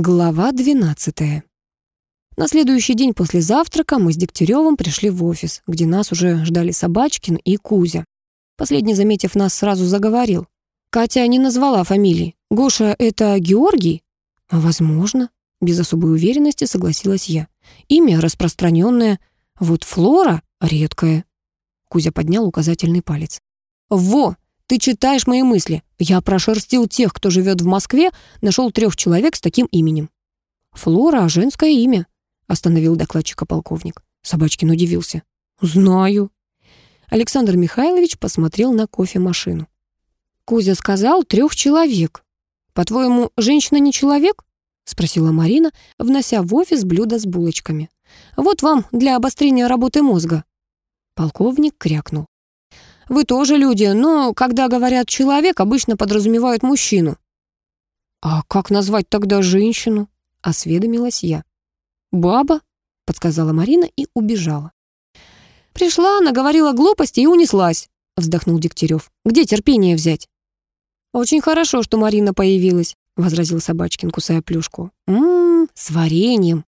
Глава 12. На следующий день после завтрака мы с Дегтяревым пришли в офис, где нас уже ждали Собачкин и Кузя. Последний, заметив нас, сразу заговорил. «Катя не назвала фамилии. Гоша — это Георгий?» «Возможно», — без особой уверенности согласилась я. «Имя распространенное. Вот Флора — редкое». Кузя поднял указательный палец. «Во! Ты читаешь мои мысли. Я прошерстил тех, кто живет в Москве, нашел трех человек с таким именем. Флора — женское имя, остановил докладчика полковник. Собачкин удивился. Знаю. Александр Михайлович посмотрел на кофемашину. Кузя сказал трех человек. По-твоему, женщина не человек? спросила Марина, внося в офис блюдо с булочками. Вот вам для обострения работы мозга. Полковник крякнул. Вы тоже люди, но когда говорят «человек», обычно подразумевают мужчину». «А как назвать тогда женщину?» — осведомилась я. «Баба», — подсказала Марина и убежала. «Пришла, наговорила глупости и унеслась», — вздохнул Дегтярев. «Где терпение взять?» «Очень хорошо, что Марина появилась», — возразил Собачкин, кусая плюшку. «Ммм, с вареньем».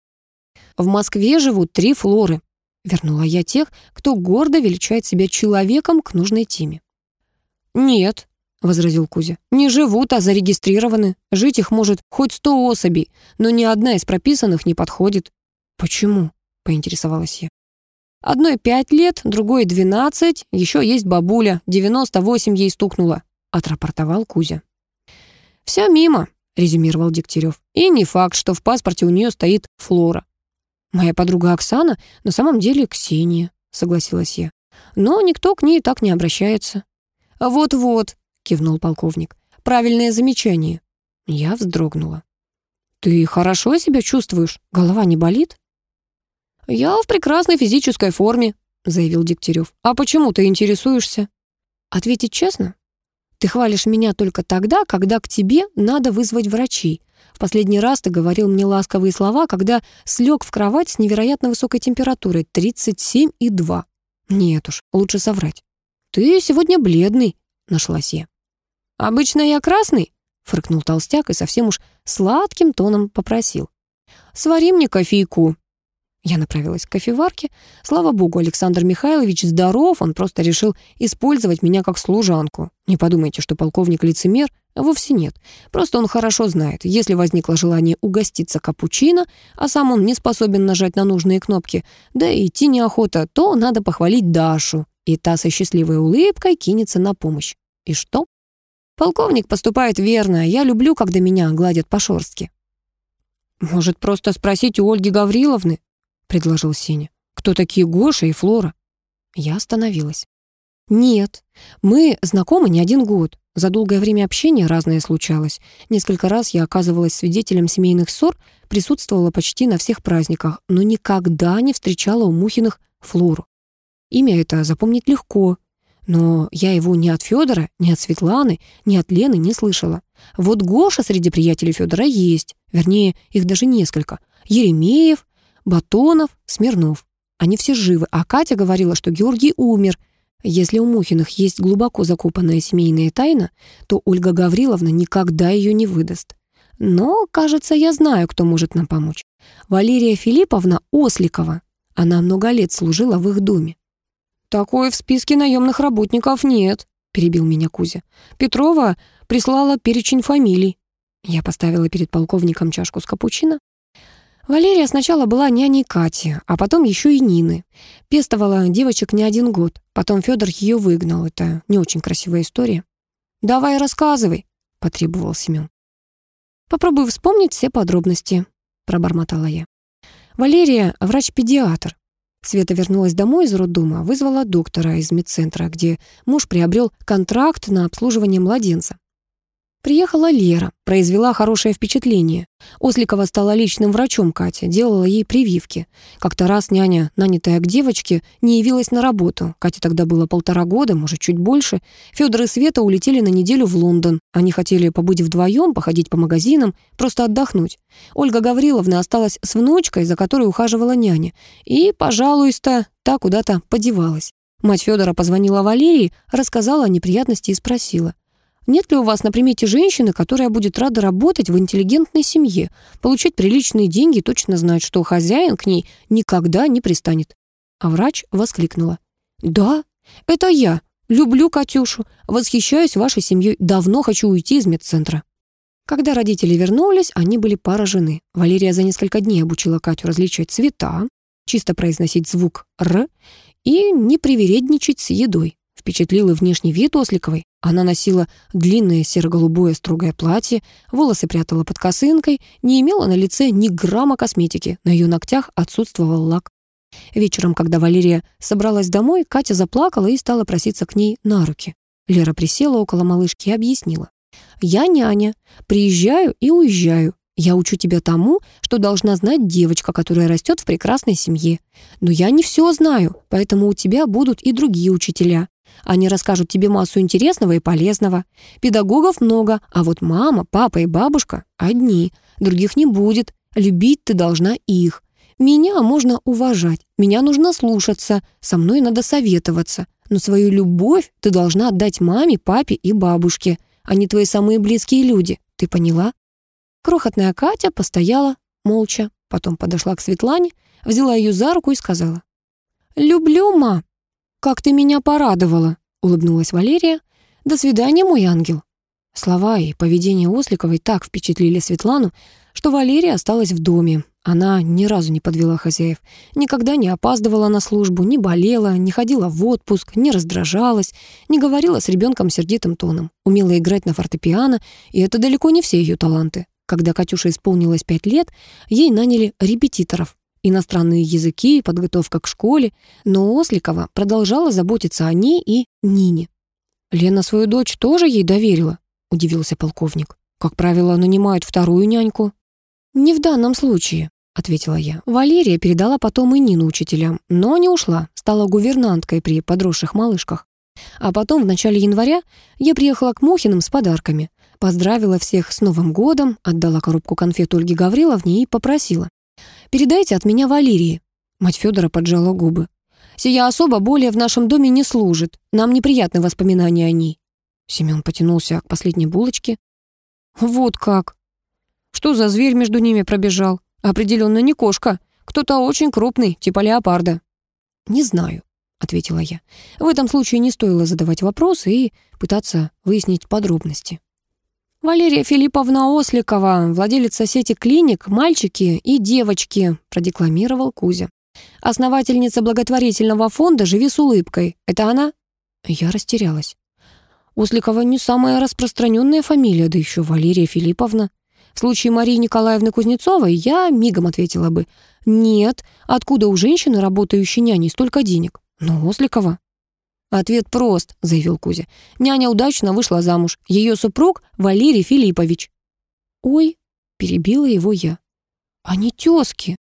«В Москве живут три флоры», Вернула я тех, кто гордо величает себя человеком к нужной теме. «Нет», — возразил Кузя, — «не живут, а зарегистрированы. Жить их может хоть сто особей, но ни одна из прописанных не подходит». «Почему?» — поинтересовалась я. «Одной пять лет, другой двенадцать, еще есть бабуля, девяносто восемь ей стукнуло», — отрапортовал Кузя. «Все мимо», — резюмировал Дегтярев. «И не факт, что в паспорте у нее стоит Флора. «Моя подруга Оксана на самом деле Ксения», — согласилась я. «Но никто к ней так не обращается». «Вот-вот», — кивнул полковник, — «правильное замечание». Я вздрогнула. «Ты хорошо себя чувствуешь? Голова не болит?» «Я в прекрасной физической форме», — заявил Дегтярев. «А почему ты интересуешься?» «Ответить честно? Ты хвалишь меня только тогда, когда к тебе надо вызвать врачей, в последний раз ты говорил мне ласковые слова, когда слег в кровать с невероятно высокой температурой 37,2. Нет уж, лучше соврать. «Ты сегодня бледный», — нашлась я. «Обычно я красный», — фыркнул толстяк и совсем уж сладким тоном попросил. «Свари мне кофейку». Я направилась к кофеварке. Слава богу, Александр Михайлович здоров, он просто решил использовать меня как служанку. Не подумайте, что полковник лицемер, вовсе нет. Просто он хорошо знает, если возникло желание угоститься капучино, а сам он не способен нажать на нужные кнопки, да и идти неохота, то надо похвалить Дашу, и та со счастливой улыбкой кинется на помощь. И что? Полковник поступает верно, я люблю, когда меня гладят по шорстке. «Может, просто спросить у Ольги Гавриловны?» Предложил Сеня. «Кто такие Гоша и Флора?» Я остановилась. «Нет, мы знакомы не один год. За долгое время общения разное случалось. Несколько раз я оказывалась свидетелем семейных ссор, присутствовала почти на всех праздниках, но никогда не встречала у Мухиных Флору. Имя это запомнить легко, но я его ни от Федора, ни от Светланы, ни от Лены не слышала. Вот Гоша среди приятелей Федора есть, вернее, их даже несколько. Еремеев, Батонов, Смирнов. Они все живы, а Катя говорила, что Георгий умер. Если у Мухиных есть глубоко закопанная семейная тайна, то Ольга Гавриловна никогда ее не выдаст. Но, кажется, я знаю, кто может нам помочь. Валерия Филипповна Осликова. Она много лет служила в их доме. «Такой в списке наемных работников нет», — перебил меня Кузя. «Петрова прислала перечень фамилий». Я поставила перед полковником чашку с капучино, Валерия сначала была няней Кати, а потом еще и Нины. Пестовала девочек не один год. Потом Федор ее выгнал. Это не очень красивая история. «Давай рассказывай», — потребовал Семен. «Попробуй вспомнить все подробности», — пробормотала я. Валерия — врач-педиатр. Света вернулась домой из роддома, вызвала доктора из медцентра, где муж приобрел контракт на обслуживание младенца. Приехала Лера, произвела хорошее впечатление. Осликова стала личным врачом Кати, делала ей прививки. Как-то раз няня, нанятая к девочке, не явилась на работу. Кате тогда было полтора года, может, чуть больше. Федор и Света улетели на неделю в Лондон. Они хотели побыть вдвоем, походить по магазинам, просто отдохнуть. Ольга Гавриловна осталась с внучкой, за которой ухаживала няня. И, пожалуйста, та куда-то подевалась. Мать Федора позвонила Валерии, рассказала о неприятности и спросила. Нет ли у вас на примете женщины, которая будет рада работать в интеллигентной семье, получать приличные деньги и точно знать, что хозяин к ней никогда не пристанет? А врач воскликнула. «Да, это я. Люблю Катюшу. Восхищаюсь вашей семьей. Давно хочу уйти из медцентра». Когда родители вернулись, они были поражены. Валерия за несколько дней обучила Катю различать цвета, чисто произносить звук «р» и не привередничать с едой. Впечатлил и внешний вид Осликовой. Она носила длинное серо-голубое строгое платье, волосы прятала под косынкой, не имела на лице ни грамма косметики, на ее ногтях отсутствовал лак. Вечером, когда Валерия собралась домой, Катя заплакала и стала проситься к ней на руки. Лера присела около малышки и объяснила. «Я няня, приезжаю и уезжаю. Я учу тебя тому, что должна знать девочка, которая растет в прекрасной семье. Но я не все знаю, поэтому у тебя будут и другие учителя. Они расскажут тебе массу интересного и полезного. Педагогов много, а вот мама, папа и бабушка одни. Других не будет. Любить ты должна их. Меня можно уважать, меня нужно слушаться, со мной надо советоваться. Но свою любовь ты должна отдать маме, папе и бабушке. Они твои самые близкие люди. Ты поняла? Крохотная Катя постояла молча, потом подошла к Светлане, взяла ее за руку и сказала. «Люблю, ма. Как ты меня порадовала!» — улыбнулась Валерия. «До свидания, мой ангел!» Слова и поведение Осликовой так впечатлили Светлану, что Валерия осталась в доме. Она ни разу не подвела хозяев, никогда не опаздывала на службу, не болела, не ходила в отпуск, не раздражалась, не говорила с ребенком сердитым тоном, умела играть на фортепиано, и это далеко не все ее таланты. Когда Катюше исполнилось пять лет, ей наняли репетиторов. Иностранные языки, подготовка к школе, но Осликова продолжала заботиться о ней и Нине. «Лена свою дочь тоже ей доверила?» — удивился полковник. «Как правило, нанимают вторую няньку». «Не в данном случае», — ответила я. Валерия передала потом и Нину учителям, но не ушла, стала гувернанткой при подросших малышках. А потом, в начале января, я приехала к Мохиным с подарками. Поздравила всех с Новым годом, отдала коробку конфет Ольге Гавриловне и попросила. «Передайте от меня Валерии». Мать Федора поджала губы. «Сия особо более в нашем доме не служит. Нам неприятны воспоминания о ней». Семен потянулся к последней булочке. «Вот как!» «Что за зверь между ними пробежал? Определенно не кошка. Кто-то очень крупный, типа леопарда». «Не знаю», — ответила я. В этом случае не стоило задавать вопросы и пытаться выяснить подробности. «Валерия Филипповна Осликова, владелица сети клиник «Мальчики и девочки», продекламировал Кузя. «Основательница благотворительного фонда «Живи с улыбкой». Это она?» Я растерялась. Осликова не самая распространенная фамилия, да еще Валерия Филипповна. В случае Марии Николаевны Кузнецовой я мигом ответила бы «Нет, откуда у женщины, работающей няней, столько денег?» Но Осликова. «Ответ прост», — заявил Кузя. «Няня удачно вышла замуж. Ее супруг Валерий Филиппович». «Ой», — перебила его я. «Они тезки».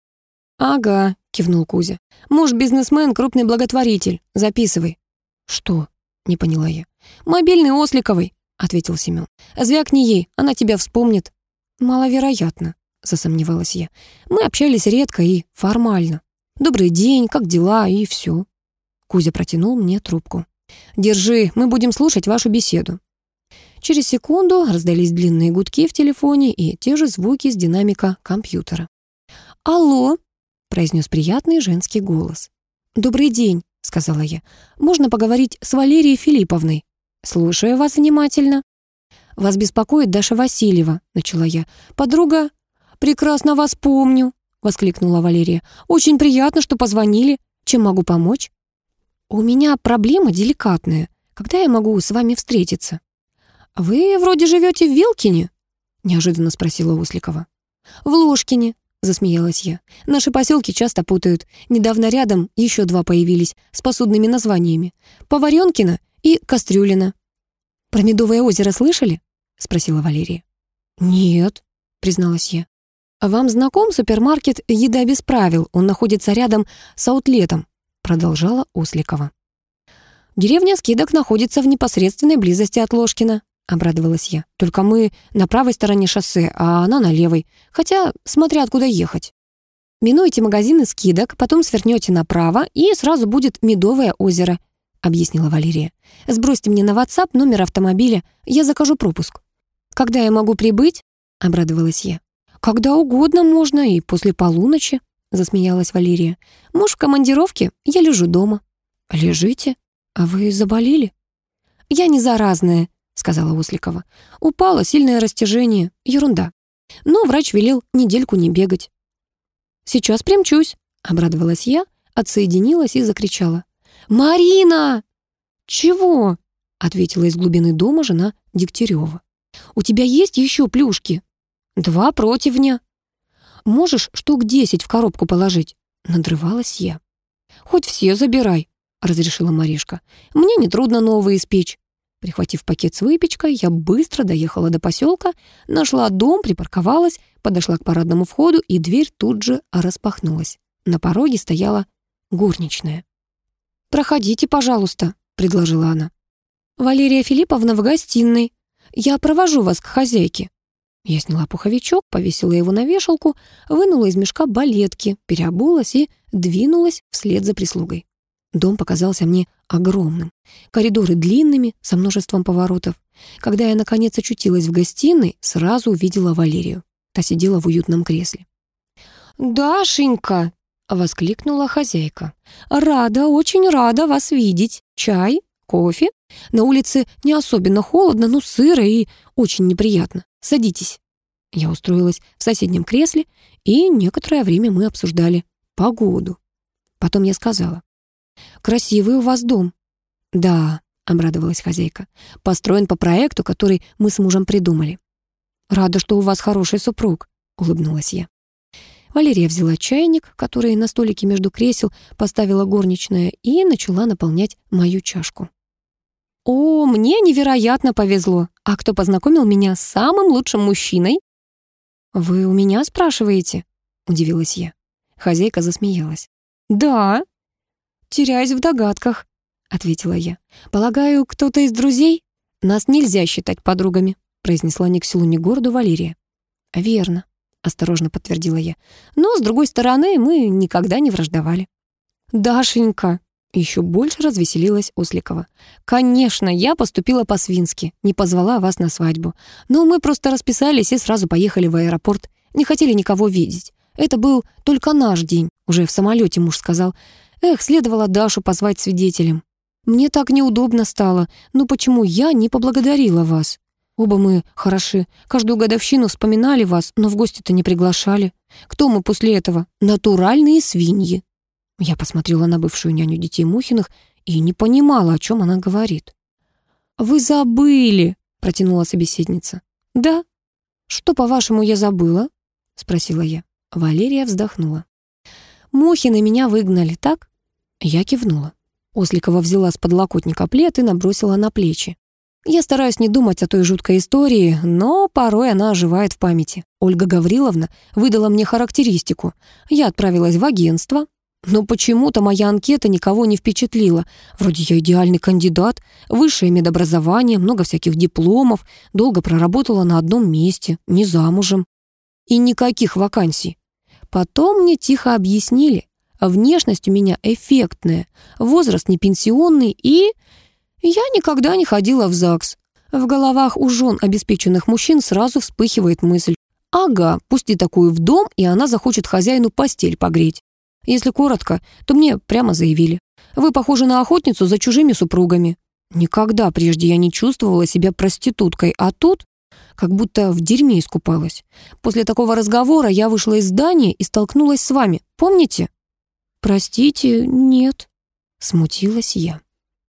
«Ага», — кивнул Кузя. «Муж бизнесмен, крупный благотворитель. Записывай». «Что?» — не поняла я. «Мобильный Осликовый», — ответил Семен. «Звякни ей, она тебя вспомнит». «Маловероятно», — засомневалась я. «Мы общались редко и формально. Добрый день, как дела и все». Кузя протянул мне трубку. «Держи, мы будем слушать вашу беседу». Через секунду раздались длинные гудки в телефоне и те же звуки с динамика компьютера. «Алло!» — произнес приятный женский голос. «Добрый день», — сказала я. «Можно поговорить с Валерией Филипповной?» «Слушаю вас внимательно». «Вас беспокоит Даша Васильева», — начала я. «Подруга...» «Прекрасно вас помню», — воскликнула Валерия. «Очень приятно, что позвонили. Чем могу помочь?» «У меня проблема деликатная. Когда я могу с вами встретиться?» «Вы вроде живете в Вилкине?» — неожиданно спросила Усликова. «В Ложкине», — засмеялась я. «Наши поселки часто путают. Недавно рядом еще два появились с посудными названиями. Поваренкино и Кастрюлина». «Про Медовое озеро слышали?» — спросила Валерия. «Нет», — призналась я. «Вам знаком супермаркет «Еда без правил»? Он находится рядом с аутлетом продолжала Осликова. «Деревня Скидок находится в непосредственной близости от Ложкина», — обрадовалась я. «Только мы на правой стороне шоссе, а она на левой. Хотя, смотря откуда ехать. Минуете магазины скидок, потом свернете направо, и сразу будет Медовое озеро. объяснила Валерия. «Сбросьте мне на WhatsApp номер автомобиля, я закажу пропуск». «Когда я могу прибыть?» — обрадовалась я. «Когда угодно можно, и после полуночи», — засмеялась Валерия. «Муж в командировке, я лежу дома». «Лежите? А вы заболели?» «Я не заразная», — сказала Осликова. «Упало сильное растяжение. Ерунда. Но врач велел недельку не бегать». «Сейчас примчусь», — обрадовалась я, отсоединилась и закричала. «Марина!» «Чего?» — ответила из глубины дома жена Дегтярева. «У тебя есть еще плюшки?» «Два противня». «Можешь штук десять в коробку положить?» Надрывалась я. «Хоть все забирай», — разрешила Маришка. «Мне нетрудно новые испечь». Прихватив пакет с выпечкой, я быстро доехала до поселка, нашла дом, припарковалась, подошла к парадному входу, и дверь тут же распахнулась. На пороге стояла горничная. «Проходите, пожалуйста», — предложила она. «Валерия Филипповна в гостиной. Я провожу вас к хозяйке». Я сняла пуховичок, повесила его на вешалку, вынула из мешка балетки, переобулась и двинулась вслед за прислугой. Дом показался мне огромным, коридоры длинными, со множеством поворотов. Когда я, наконец, очутилась в гостиной, сразу увидела Валерию. Та сидела в уютном кресле. «Дашенька!» — воскликнула хозяйка. «Рада, очень рада вас видеть. Чай? Кофе? На улице не особенно холодно, но сыро и очень неприятно. Садитесь». Я устроилась в соседнем кресле, и некоторое время мы обсуждали погоду. Потом я сказала, «Красивый у вас дом». «Да», — обрадовалась хозяйка, «построен по проекту, который мы с мужем придумали». «Рада, что у вас хороший супруг», — улыбнулась я. Валерия взяла чайник, который на столике между кресел поставила горничная, и начала наполнять мою чашку. «О, мне невероятно повезло. А кто познакомил меня с самым лучшим мужчиной?» «Вы у меня спрашиваете?» — удивилась я. Хозяйка засмеялась. «Да». «Теряюсь в догадках», — ответила я. «Полагаю, кто-то из друзей? Нас нельзя считать подругами», — произнесла ни к селу, ни городу Валерия. «Верно», — осторожно подтвердила я. «Но, с другой стороны, мы никогда не враждовали». «Дашенька», еще больше развеселилась Осликова. «Конечно, я поступила по-свински, не позвала вас на свадьбу. Но мы просто расписались и сразу поехали в аэропорт. Не хотели никого видеть. Это был только наш день», — уже в самолете муж сказал. «Эх, следовало Дашу позвать свидетелем. Мне так неудобно стало. Ну почему я не поблагодарила вас? Оба мы хороши. Каждую годовщину вспоминали вас, но в гости-то не приглашали. Кто мы после этого? Натуральные свиньи». Я посмотрела на бывшую няню детей Мухиных и не понимала, о чем она говорит. «Вы забыли», — протянула собеседница. «Да». «Что, по-вашему, я забыла?» — спросила я. Валерия вздохнула. «Мухины меня выгнали, так?» Я кивнула. Осликова взяла с подлокотника плед и набросила на плечи. Я стараюсь не думать о той жуткой истории, но порой она оживает в памяти. Ольга Гавриловна выдала мне характеристику. Я отправилась в агентство, но почему-то моя анкета никого не впечатлила. Вроде я идеальный кандидат, высшее медобразование, много всяких дипломов, долго проработала на одном месте, не замужем. И никаких вакансий. Потом мне тихо объяснили. Внешность у меня эффектная, возраст не пенсионный и... Я никогда не ходила в ЗАГС. В головах у жен обеспеченных мужчин сразу вспыхивает мысль. Ага, пусти такую в дом, и она захочет хозяину постель погреть. Если коротко, то мне прямо заявили. Вы похожи на охотницу за чужими супругами. Никогда прежде я не чувствовала себя проституткой, а тут как будто в дерьме искупалась. После такого разговора я вышла из здания и столкнулась с вами. Помните? Простите, нет. Смутилась я.